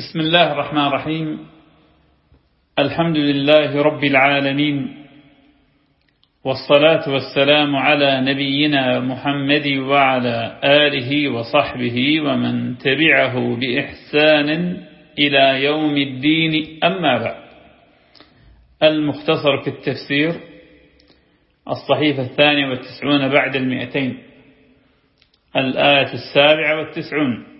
بسم الله الرحمن الرحيم. الحمد لله رب العالمين والصلاة والسلام على نبينا محمد وعلى آله وصحبه ومن تبعه بإحسان إلى يوم الدين. أما بعد المختصر في التفسير الصحيفة الثانية والتسعون بعد المئتين الآية السابعة والتسعون.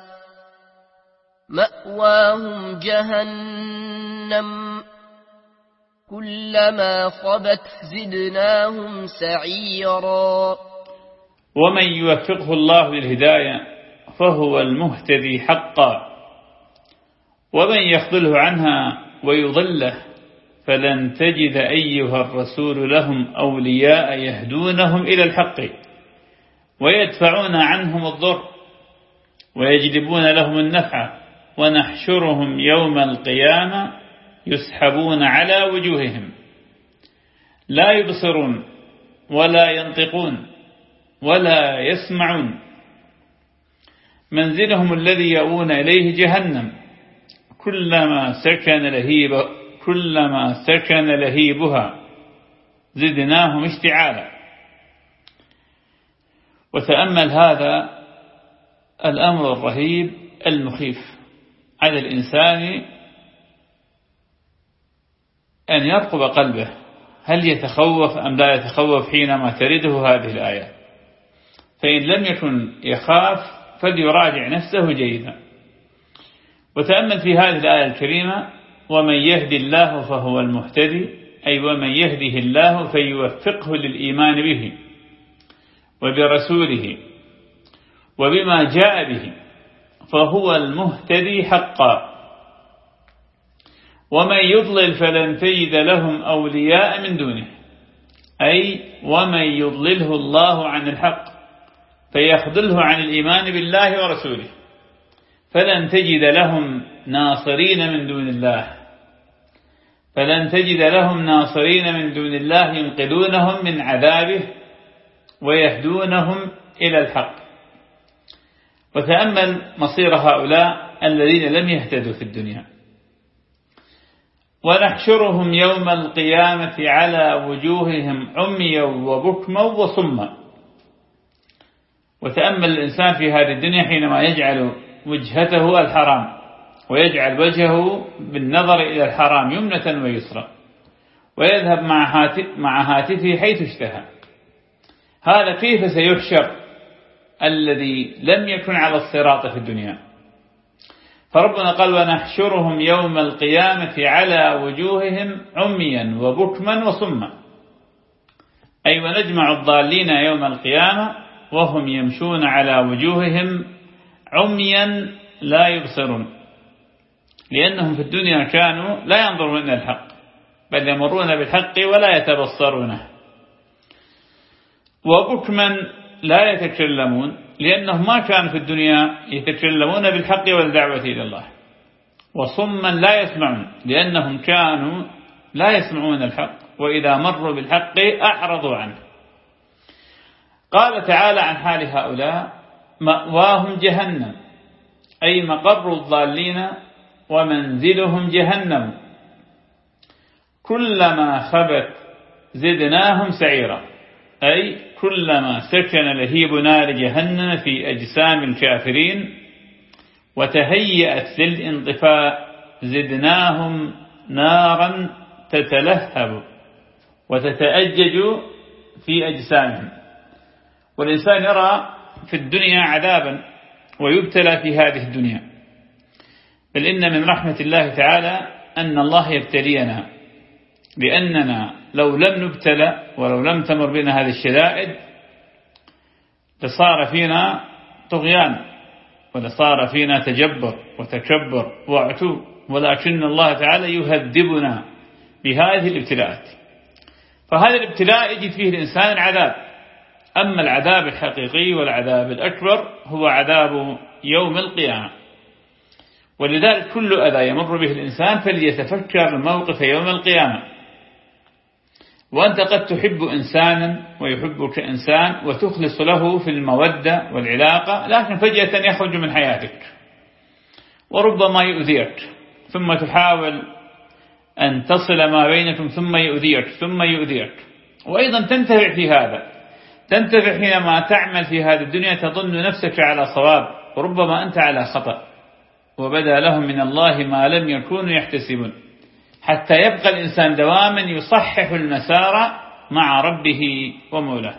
مأواهم جهنم كلما خبت زدناهم سعيرا. ومن يوفقه الله للهداية فهو المهتدي حقا. ومن يخذله عنها ويضله فلن تجد أيها الرسول لهم أولياء يهدونهم إلى الحق ويدفعون عنهم الضر ويجلبون لهم النفع ونحشرهم يوم القيامة يسحبون على وجوههم. لا يبصرون ولا ينطقون ولا يسمعون. منزلهم الذي يأوون إليه جهنم. كلما سكن لهيب كلما سكن لهيبها زدناهم اشتعالا. وتأمل هذا الأمر الرهيب المخيف. على الإنسان أن يرقب قلبه. هل يتخوف أم لا يتخوف حينما ترده هذه الآيات فإن لم يكن يخاف فليراجع نفسه جيدا. وتأمل في هذه الآية الكريمة ومن يهدي الله فهو المهتدي أي ومن يهده الله فيوفقه للإيمان به وبرسوله وبما جاء به. فهو المهتدي حقا. ومن يضلل فلن تجد لهم أولياء من دونه. أي ومن يضلله الله عن الحق فيخذله عن الإيمان بالله ورسوله. فلن تجد لهم ناصرين من دون الله. فلن تجد لهم ناصرين من دون الله ينقذونهم من عذابه ويهدونهم إلى الحق. وتأمل مصير هؤلاء الذين لم يهتدوا في الدنيا. ونحشرهم يوم القيامة على وجوههم عميا وبكما وصما. وتأمل الإنسان في هذه الدنيا حينما يجعل وجهته الحرام ويجعل وجهه بالنظر إلى الحرام يمنة ويسرى ويذهب مع مع هاتفه حيث اشتهى. هذا كيف سيحشر؟ الذي لم يكن على الصراط في الدنيا. فربنا قال ونحشرهم يوم القيامة على وجوههم عميا وبكما وصما. أي ونجمع الضالين يوم القيامة وهم يمشون على وجوههم عميا لا يبصرون. لأنهم في الدنيا كانوا لا ينظرون إلى الحق بل يمرون بالحق ولا يتبصرونه. وبكما لا يتكلمون لأنهم ما كانوا في الدنيا يتكلمون بالحق والدعوة إلى الله. وصما لا يسمعون لأنهم كانوا لا يسمعون الحق وإذا مروا بالحق أعرضوا عنه. قال تعالى عن حال هؤلاء مأواهم جهنم أي مقر الضالين ومنزلهم جهنم. كلما خبت زدناهم سعيرا. أي كلما سكن لهيب نار جهنم في أجسام الكافرين وتهيأت للانطفاء زدناهم نارا تتلهب وتتأجج في أجسامهم. والإنسان يرى في الدنيا عذابا ويبتلى في هذه الدنيا. بل إن من رحمة الله تعالى أن الله يبتلينا. لأننا لو لم نبتلى ولو لم تمر بنا هذه الشدائد لصار فينا طغيان ولصار فينا تجبر وتكبر وعتو ولكن الله تعالى يهذبنا بهذه الابتلاءات. فهذا الابتلاء يجد فيه الإنسان العذاب أما العذاب الحقيقي والعذاب الأكبر هو عذاب يوم القيامة. ولذلك كل أذى يمر به الإنسان فليتفكر الموقف يوم القيامة. وأنت قد تحب إنسانا ويحبك إنسان وتخلص له في المودة والعلاقة لكن فجأة يخرج من حياتك وربما يؤذيك ثم تحاول أن تصل ما بينكم ثم يؤذيك ثم يؤذيك. وأيضا تنتفع في هذا تنتفع حينما تعمل في هذه الدنيا تظن نفسك على صواب وربما أنت على خطأ وبدأ لهم من الله ما لم يكونوا يحتسبون. حتى يبقى الإنسان دواما يصحح المسار مع ربه ومولاه.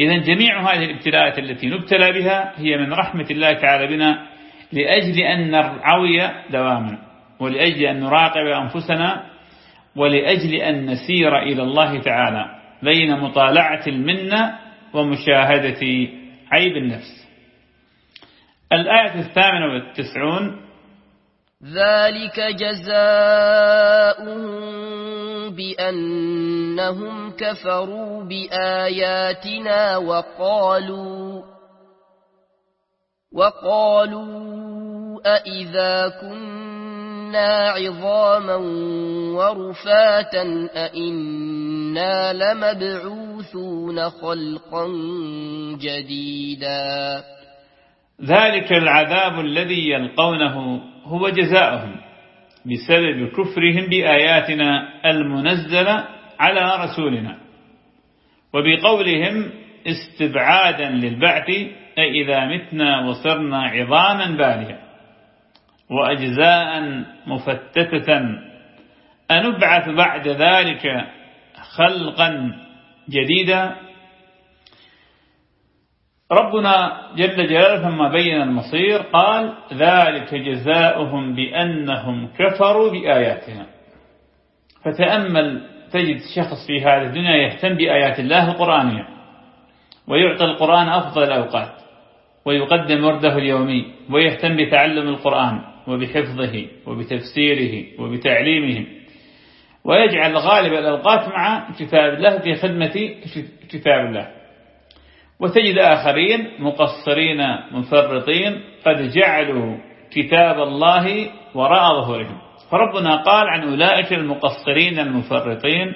إذا جميع هذه الابتلاءات التي نبتلى بها هي من رحمة الله تعالى بنا لأجل أن نرعوي دواما ولأجل أن نراقب أنفسنا ولأجل أن نسير إلى الله تعالى بين مطالعة المنة ومشاهدة عيب النفس. الآية الثامنة والتسعون ذلك جزاؤهم بأنهم كفروا بآياتنا وقالوا وقالوا أئذا كنا عظاما ورفاتا أئنا لمبعوثون خلقا جديدا ذلك العذاب الذي يلقونه هو جزاؤهم بسبب كفرهم بآياتنا المنزلة على رسولنا وبقولهم استبعادا للبعث أي إذا متنا وصرنا عظاما باليا وأجزاء مفتتة أنبعث بعد ذلك خلقا جديدا ربنا جل جلاله لما بين المصير قال ذلك جزاؤهم بأنهم كفروا بآياتنا. فتأمل تجد شخص في هذه الدنيا يهتم بآيات الله القرآنية ويعطي القرآن أفضل الأوقات ويقدم ورده اليومي ويهتم بتعلم القرآن وبحفظه وبتفسيره وبتعليمه ويجعل غالب الأوقات مع كتاب الله في خدمة كتاب الله وتجد آخرين مقصرين مفرطين قد جعلوا كتاب الله وراء ظهورهم. فربنا قال عن أولئك المقصرين المفرطين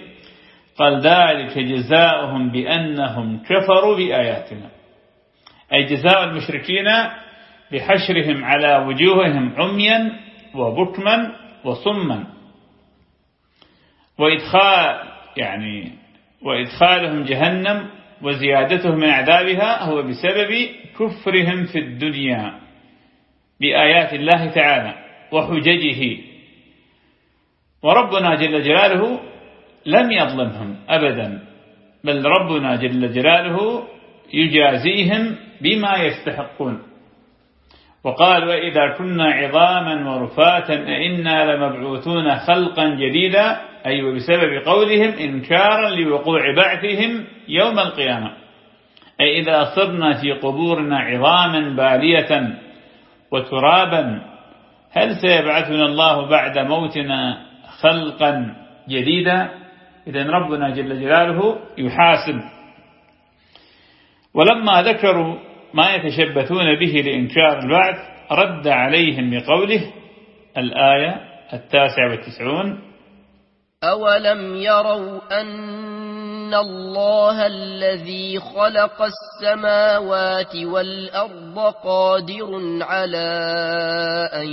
قال ذلك جزاؤهم بأنهم كفروا بآياتنا. أي جزاء المشركين بحشرهم على وجوههم عميا وبكما وصما. وإدخال يعني وإدخالهم جهنم وزيادتهم من عذابها هو بسبب كفرهم في الدنيا بآيات الله تعالى وحججه. وربنا جل جلاله لم يظلمهم أبدا بل ربنا جل جلاله يجازيهم بما يستحقون. وقال وإذا كنا عظاما ورفاتا أئنا لمبعوثون خلقا جديدا أي أيوة بسبب قولهم إنكارا لوقوع بعثهم يوم القيامة. أي إذا صرنا في قبورنا عظاما بالية وترابا هل سيبعثنا الله بعد موتنا خلقا جديدا؟ إذا ربنا جل جلاله يحاسب. ولما ذكروا ما يتشبثون به لإنكار البعث رد عليهم بقوله الآية التاسعة والتسعون أولم يروا أن الله الذي خلق السماوات والأرض قادر على أن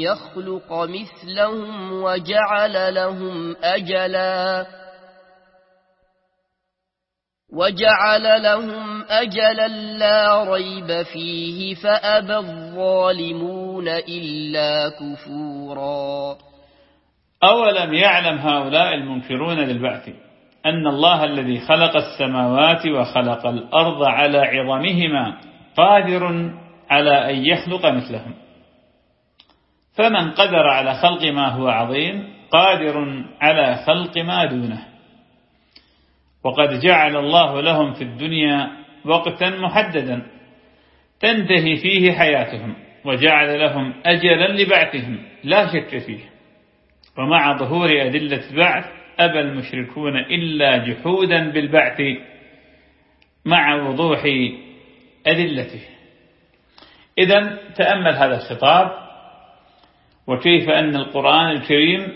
يخلق مثلهم وجعل لهم أجلاً وجعل لهم أجلا لا ريب فيه فأبى الظالمون إلا كفورا. أولم يعلم هؤلاء المنكرون للبعث أن الله الذي خلق السماوات وخلق الأرض على عظمهما قادر على أن يخلق مثلهم. فمن قدر على خلق ما هو عظيم قادر على خلق ما دونه. وقد جعل الله لهم في الدنيا وقتا محددا تنتهي فيه حياتهم وجعل لهم أجلا لبعثهم لا شك فيه. ومع ظهور أدلة البعث أبى المشركون إلا جحودا بالبعث مع وضوح أدلته. إذا تأمل هذا الخطاب وكيف أن القرآن الكريم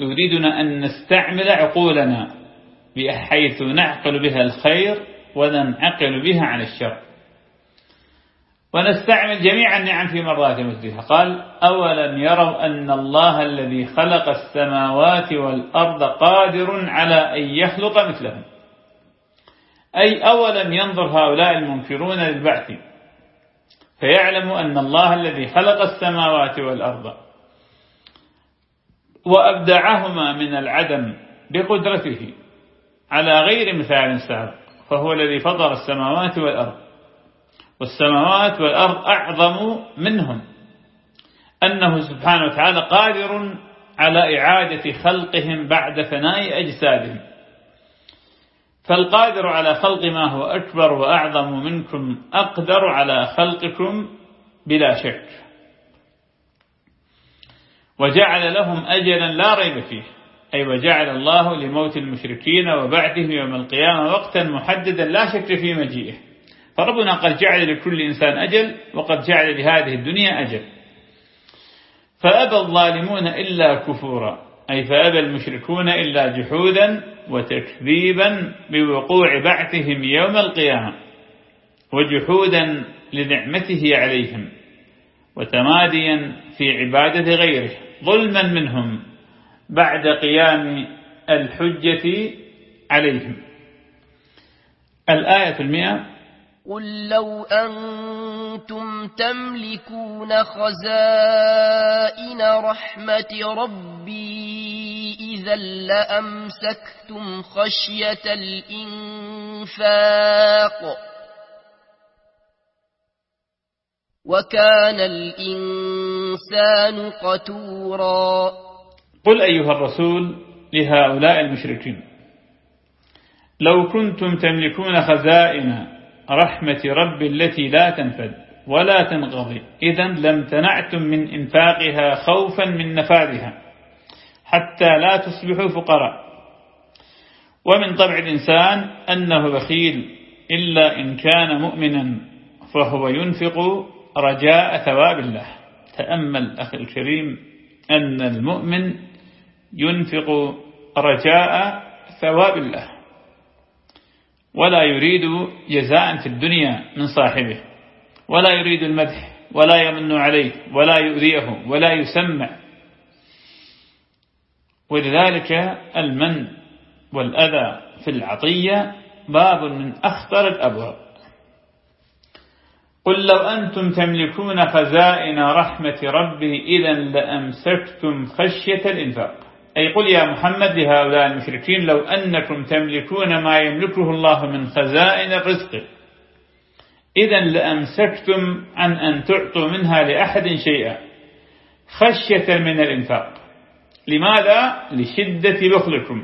يريدنا أن نستعمل عقولنا بحيث نعقل بها الخير وننعقل بها عن الشر. ونستعمل جميع النعم في مرات مثلها. قال أولم يروا أن الله الذي خلق السماوات والأرض قادر على أن يخلق مثلهم؟ أي أولم ينظر هؤلاء المنكرون للبعث؟ فيعلموا أن الله الذي خلق السماوات والأرض وأبدعهما من العدم بقدرته. على غير مثال سابق فهو الذي فضل السماوات والأرض. والسماوات والأرض أعظم منهم. أنه سبحانه وتعالى قادر على إعادة خلقهم بعد فناء أجسادهم. فالقادر على خلق ما هو أكبر وأعظم منكم أقدر على خلقكم بلا شك. وجعل لهم أجلا لا ريب فيه. أي وجعل الله لموت المشركين وبعثهم يوم القيامة وقتا محددا لا شك في مجيئه. فربنا قد جعل لكل إنسان أجل وقد جعل لهذه الدنيا أجل. فأبى الظالمون إلا كفورا أي فأبى المشركون إلا جحودا وتكذيبا بوقوع بعثهم يوم القيامة وجحودا لنعمته عليهم وتماديا في عبادة غيره ظلما منهم. بعد قيام الحجة عليهم. الآية المئة. قل لو أنتم تملكون خزائن رحمة ربي إذا لأمسكتم خشية الإنفاق وكان الإنسان قتورا. قل أيها الرسول لهؤلاء المشركين لو كنتم تملكون خزائن رحمة رب التي لا تنفد ولا تنقضي إذا لم تنعتم من إنفاقها خوفا من نفاذها حتى لا تصبحوا فقراء. ومن طبع الإنسان أنه بخيل إلا إن كان مؤمنا فهو ينفق رجاء ثواب الله. تأمل أخي الكريم أن المؤمن ينفق رجاء ثواب الله ولا يريد جزاء في الدنيا من صاحبه ولا يريد المدح ولا يمن عليه ولا يؤذيه ولا يسمع. ولذلك المن والأذى في العطية باب من أخطر الأبواب. قل لو أنتم تملكون خزائن رحمة ربي إذا لأمسكتم خشية الإنفاق. أي قل يا محمد لهؤلاء المشركين لو أنكم تملكون ما يملكه الله من خزائن الرزق إذا لأمسكتم عن أن تعطوا منها لأحد شيئا خشية من الإنفاق لماذا؟ لشدة بخلكم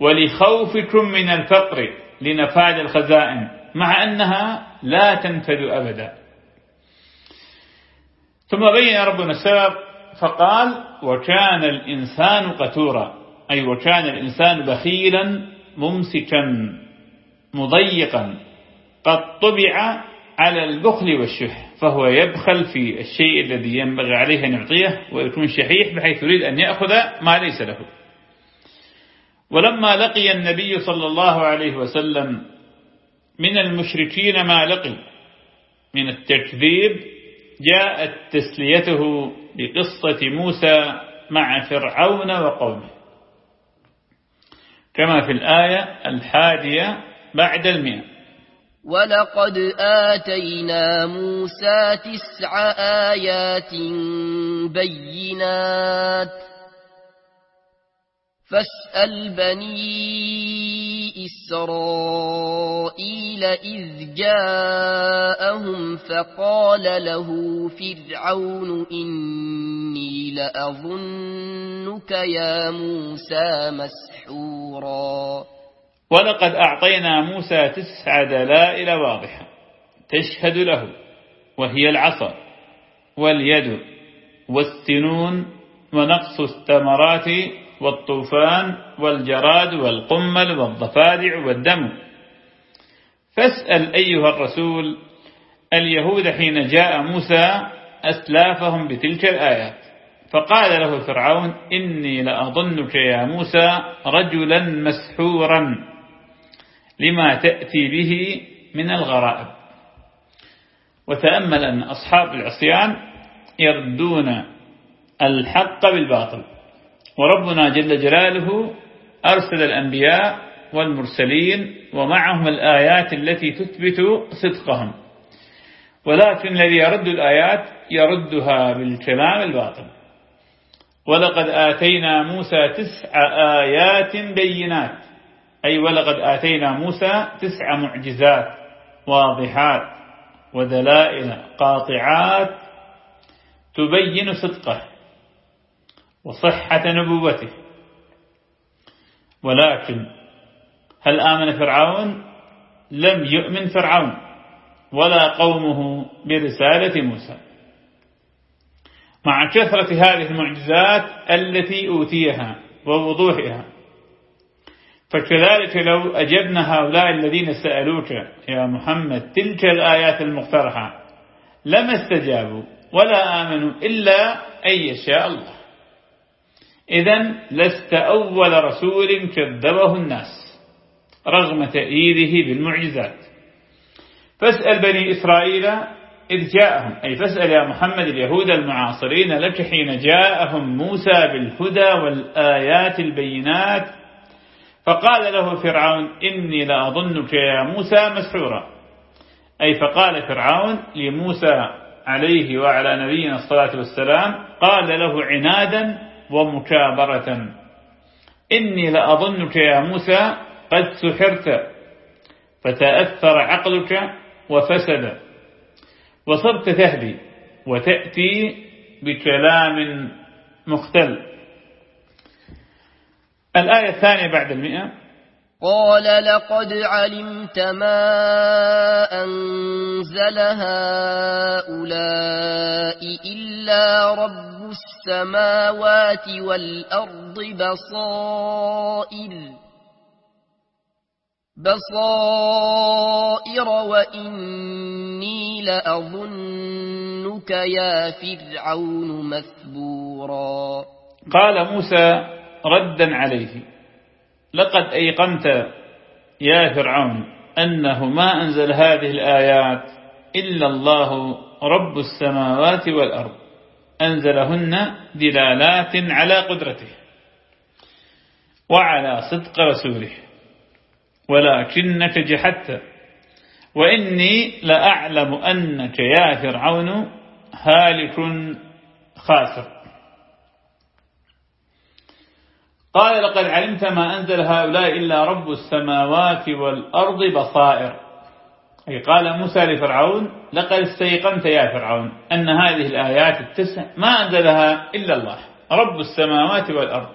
ولخوفكم من الفقر لنفاذ الخزائن مع أنها لا تنفذ أبدا ثم بين ربنا السبب فقال وكان الإنسان قتورا أي وكان الإنسان بخيلا ممسكا مضيقا قد طبع على البخل والشح فهو يبخل في الشيء الذي ينبغي عليه أن يعطيه ويكون شحيح بحيث يريد أن يأخذ ما ليس له. ولما لقي النبي صلى الله عليه وسلم من المشركين ما لقي من التكذيب جاءت تسليته بقصة موسى مع فرعون وقومه. كما في الآية الحادية بعد المئة. ولقد آتينا موسى تسع آيات بينات. فاسأل بني إسرائيل إذ جاءهم فقال له فرعون إني لأظنك يا موسى مسحورا. ولقد أعطينا موسى تسع دلائل واضحة تشهد له وهي العصا واليد والسنون ونقص الثمرات والطوفان والجراد والقمل والضفادع والدم. فاسأل أيها الرسول اليهود حين جاء موسى أسلافهم بتلك الآيات فقال له فرعون إني لأظنك يا موسى رجلا مسحورا لما تأتي به من الغرائب. وتأمل أن أصحاب العصيان يردون الحق بالباطل. وربنا جل جلاله أرسل الأنبياء والمرسلين ومعهم الآيات التي تثبت صدقهم. ولكن الذي يرد الآيات يردها بالكلام الباطل. ولقد آتينا موسى تسع آيات بينات. أي ولقد آتينا موسى تسع معجزات واضحات ودلائل قاطعات تبين صدقه. وصحة نبوته. ولكن هل آمن فرعون؟ لم يؤمن فرعون ولا قومه برسالة موسى. مع كثرة هذه المعجزات التي أوتيها ووضوحها فكذلك لو أجبنا هؤلاء الذين سألوك يا محمد تلك الآيات المقترحة لما استجابوا ولا آمنوا إلا أن يشاء الله. إذا لست أول رسول كذبه الناس رغم تأييده بالمعجزات. فاسأل بني إسرائيل إذ جاءهم أي فاسأل يا محمد اليهود المعاصرين لك حين جاءهم موسى بالهدى والآيات البينات؟ فقال له فرعون إني لأظنك يا موسى مسحورا. أي فقال فرعون لموسى عليه وعلى نبينا الصلاة والسلام قال له عنادا ومكابرة. إني لأظنك يا موسى قد سحرت فتأثر عقلك وفسد. وصرت تهدي وتأتي بكلام مختل. الآية الثانية بعد المئة. قال لقد علمت ما أنزل هؤلاء إلا رب السماوات والأرض بصائر بصائر وإني لأظنك يا فرعون مثبورا. قال موسى ردا عليه. لقد أيقنت يا فرعون أنه ما أنزل هذه الآيات إلا الله رب السماوات والأرض. أنزلهن دلالات على قدرته وعلى صدق رسوله. ولكنك جحدت. وإني لأعلم أنك يا فرعون هالك خاسر. قال لقد علمت ما أنزل هؤلاء إلا رب السماوات والأرض بصائر. أي قال موسى لفرعون لقد استيقنت يا فرعون أن هذه الآيات التسع ما أنزلها إلا الله رب السماوات والأرض.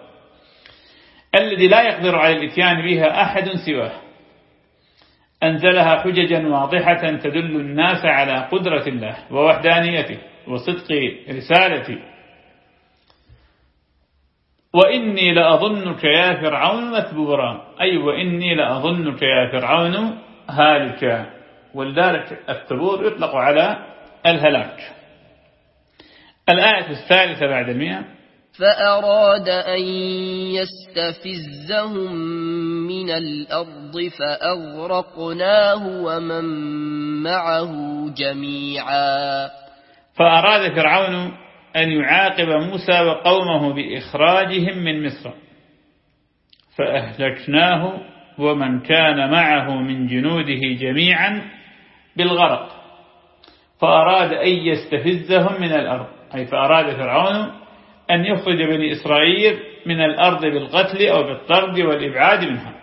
الذي لا يقدر على الإتيان بها أحد سواه. أنزلها حججا واضحة تدل الناس على قدرة الله ووحدانيته وصدق رسالته. وإني لأظنك يا فرعون مثبورا أي وإني لأظنك يا فرعون هالكا ولذلك الثبور يطلق على الهلاك. الآية الثالثة بعد المئة فأراد أن يستفزهم من الأرض فأغرقناه ومن معه جميعا. فأراد فرعون أن يعاقب موسى وقومه بإخراجهم من مصر. فأهلكناه ومن كان معه من جنوده جميعا بالغرق. فأراد أن يستفزهم من الأرض. أي فأراد فرعون أن يخرج بني إسرائيل من الأرض بالقتل أو بالطرد والإبعاد منها.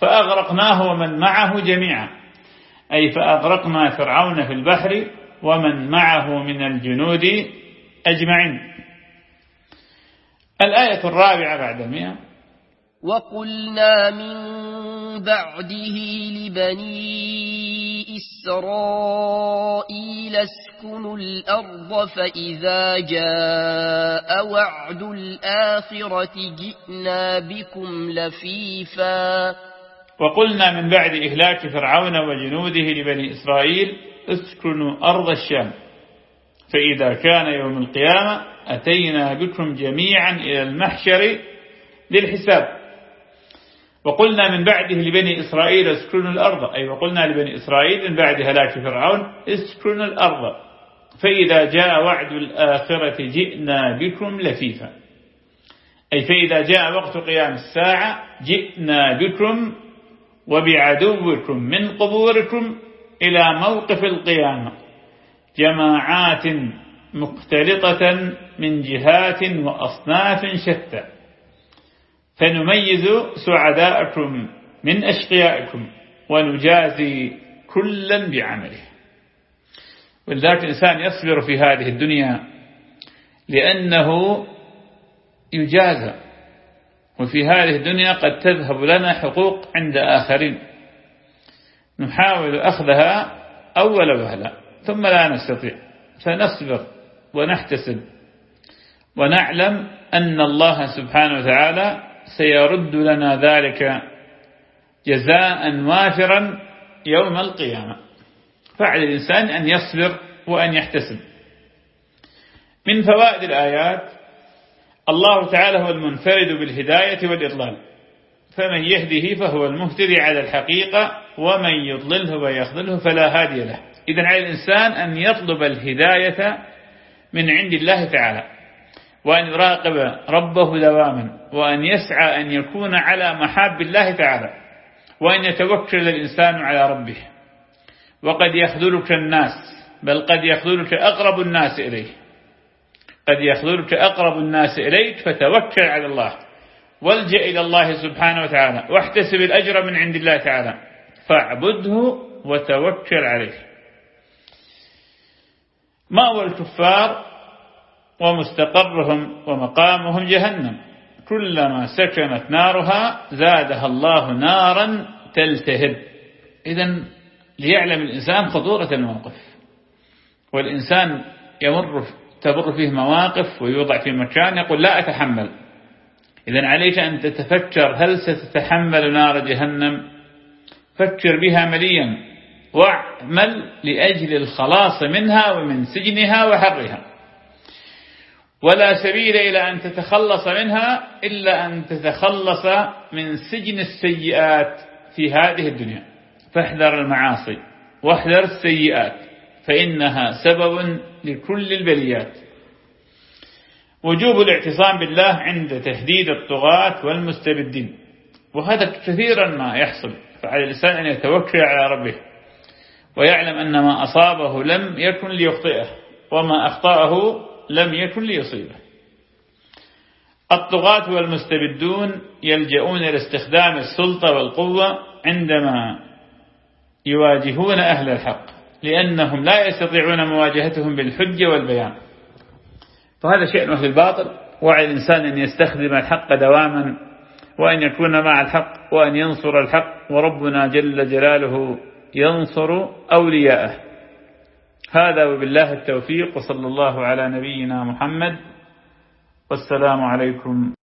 فأغرقناه ومن معه جميعا. أي فأغرقنا فرعون في البحر ومن معه من الجنود أجمعين. الآية الرابعة بعد المئة وقلنا من بعده لبني إسرائيل اسكنوا الأرض فإذا جاء وعد الآخرة جئنا بكم لفيفا. وقلنا من بعد إهلاك فرعون وجنوده لبني إسرائيل اسكنوا أرض الشام. فإذا كان يوم القيامة أتينا بكم جميعا إلى المحشر للحساب. وقلنا من بعده لبني إسرائيل اسكنوا الأرض. أي وقلنا لبني إسرائيل من بعد هلاك فرعون اسكنوا الأرض. فإذا جاء وعد الآخرة جئنا بكم لفيفا. أي فإذا جاء وقت قيام الساعة جئنا بكم وبعدوكم من قبوركم إلى موقف القيامة. جماعات مختلطة من جهات وأصناف شتى. فنميز سعداءكم من أشقيائكم ونجازي كلا بعمله. ولذلك الإنسان يصبر في هذه الدنيا لأنه يجازى وفي هذه الدنيا قد تذهب لنا حقوق عند آخرين. نحاول أخذها أول وهلة ثم لا نستطيع. فنصبر ونحتسب. ونعلم أن الله سبحانه وتعالى سيرد لنا ذلك جزاء وافرا يوم القيامة. فعلى الإنسان أن يصبر وأن يحتسب. من فوائد الآيات الله تعالى هو المنفرد بالهداية والإضلال. فمن يهده فهو المهتدي على الحقيقة ومن يضلله ويخذله فلا هادي له. إذن على الإنسان أن يطلب الهداية من عند الله تعالى وأن يراقب ربه دواما وأن يسعى أن يكون على محاب الله تعالى وأن يتوكل الإنسان على ربه. وقد يخذلك الناس بل قد يخذلك أقرب الناس إليه. قد يخذلك أقرب الناس إليك فتوكل على الله والجأ إلى الله سبحانه وتعالى واحتسب الأجر من عند الله تعالى فاعبده وتوكل عليه. مأوى الكفار ومستقرهم ومقامهم جهنم. كلما سكنت نارها زادها الله نارا تلتهب. إذا ليعلم الإنسان خطورة الموقف. والإنسان يمر تمر فيه مواقف ويوضع في مكان يقول لا أتحمل. إذا عليك أن تتفكر هل ستتحمل نار جهنم؟ فكر بها مليا. واعمل لأجل الخلاص منها ومن سجنها وحرها. ولا سبيل إلى أن تتخلص منها إلا أن تتخلص من سجن السيئات في هذه الدنيا. فاحذر المعاصي واحذر السيئات فإنها سبب لكل البليات وجوب الاعتصام بالله عند تهديد الطغاة والمستبدين. وهذا كثيرا ما يحصل فعلى الإنسان أن يتوكل على ربه. ويعلم أن ما أصابه لم يكن ليخطئه وما أخطأه لم يكن ليصيبه. الطغاة والمستبدون يلجؤون إلى استخدام السلطة والقوة عندما يواجهون أهل الحق لأنهم لا يستطيعون مواجهتهم بالحجة والبيان. فهذا شيء أهل الباطل وعلى الإنسان أن يستخدم الحق دواما وأن يكون مع الحق وأن ينصر الحق وربنا جل جلاله ينصر أولياءه. هذا وبالله التوفيق وصلى الله على نبينا محمد. والسلام عليكم